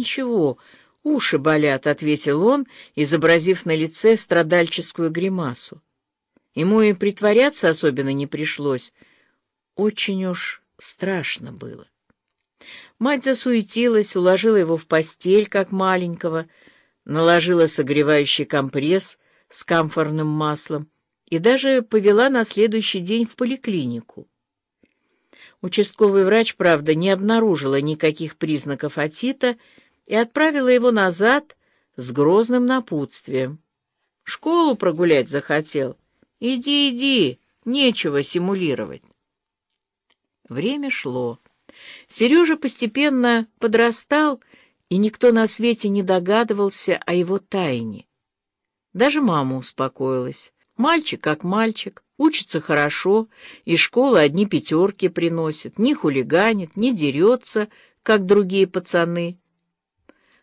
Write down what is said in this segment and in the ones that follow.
ничего, уши болят», — ответил он, изобразив на лице страдальческую гримасу. Ему и притворяться особенно не пришлось. Очень уж страшно было. Мать засуетилась, уложила его в постель, как маленького, наложила согревающий компресс с камфорным маслом и даже повела на следующий день в поликлинику. Участковый врач, правда, не обнаружила никаких признаков отита и отправила его назад с грозным напутствием. «Школу прогулять захотел? Иди, иди, нечего симулировать». Время шло. Сережа постепенно подрастал, и никто на свете не догадывался о его тайне. Даже мама успокоилась. Мальчик как мальчик, учится хорошо, и школа одни пятерки приносит, не хулиганит, не дерется, как другие пацаны.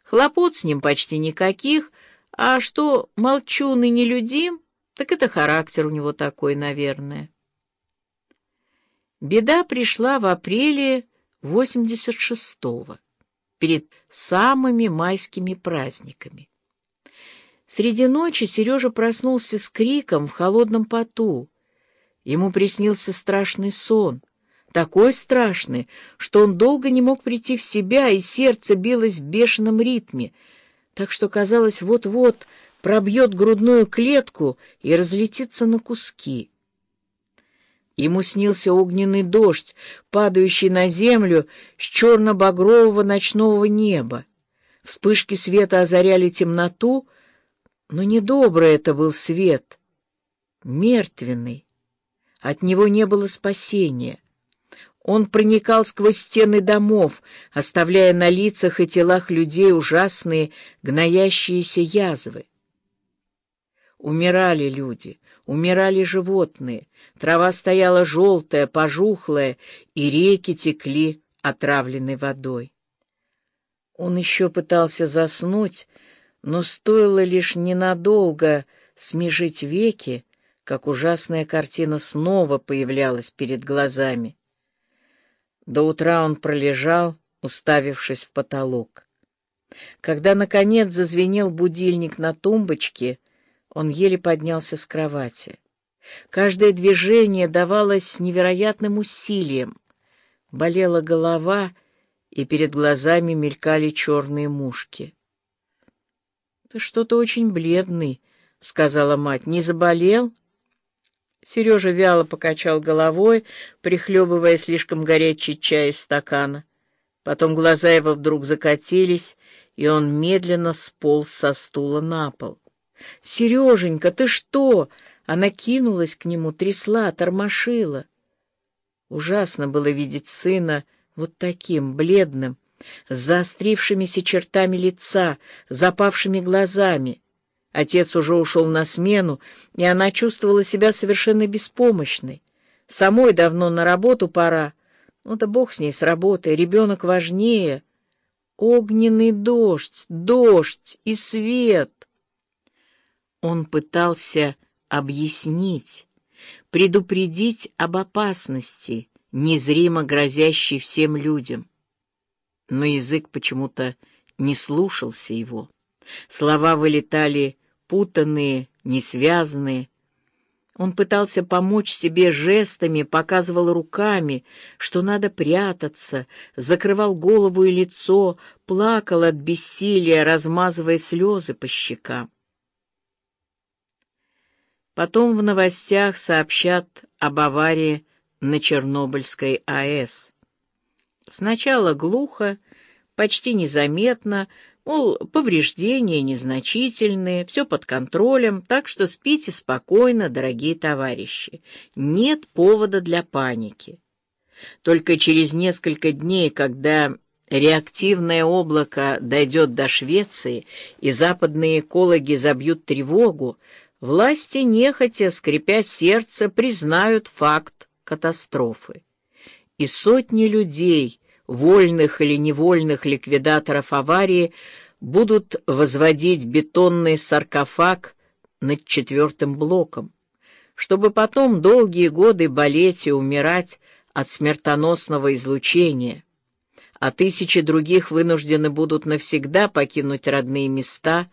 Хлопот с ним почти никаких, а что молчун и нелюдим, так это характер у него такой, наверное. Беда пришла в апреле 86-го, перед самыми майскими праздниками. Среди ночи Сережа проснулся с криком в холодном поту. Ему приснился страшный сон, такой страшный, что он долго не мог прийти в себя, и сердце билось в бешеном ритме, так что, казалось, вот-вот пробьет грудную клетку и разлетится на куски. Ему снился огненный дождь, падающий на землю с черно-багрового ночного неба. Вспышки света озаряли темноту, но недобрый это был свет, мертвенный. От него не было спасения. Он проникал сквозь стены домов, оставляя на лицах и телах людей ужасные гноящиеся язвы. Умирали люди, умирали животные, трава стояла желтая, пожухлая, и реки текли отравленной водой. Он еще пытался заснуть, но стоило лишь ненадолго смежить веки, как ужасная картина снова появлялась перед глазами. До утра он пролежал, уставившись в потолок. Когда, наконец, зазвенел будильник на тумбочке, он еле поднялся с кровати. Каждое движение давалось с невероятным усилием. Болела голова, и перед глазами мелькали черные мушки. — Ты что-то очень бледный, — сказала мать. — Не заболел? Сережа вяло покачал головой, прихлебывая слишком горячий чай из стакана. Потом глаза его вдруг закатились, и он медленно сполз со стула на пол. «Сереженька, ты что?» Она кинулась к нему, трясла, тормошила. Ужасно было видеть сына вот таким, бледным, с заострившимися чертами лица, запавшими глазами. Отец уже ушел на смену, и она чувствовала себя совершенно беспомощной. Самой давно на работу пора. Ну да бог с ней, с работой, ребенок важнее. Огненный дождь, дождь и свет. Он пытался объяснить, предупредить об опасности, незримо грозящей всем людям. Но язык почему-то не слушался его. Слова вылетали путанные, несвязанные. Он пытался помочь себе жестами, показывал руками, что надо прятаться, закрывал голову и лицо, плакал от бессилия, размазывая слезы по щекам. Потом в новостях сообщат об аварии на Чернобыльской АЭС. Сначала глухо, почти незаметно, мол, повреждения незначительные, все под контролем, так что спите спокойно, дорогие товарищи. Нет повода для паники. Только через несколько дней, когда реактивное облако дойдет до Швеции и западные экологи забьют тревогу, власти нехотя, скрипя сердце, признают факт катастрофы. И сотни людей, вольных или невольных ликвидаторов аварии, будут возводить бетонный саркофаг над четвертым блоком, чтобы потом долгие годы болеть и умирать от смертоносного излучения, а тысячи других вынуждены будут навсегда покинуть родные места,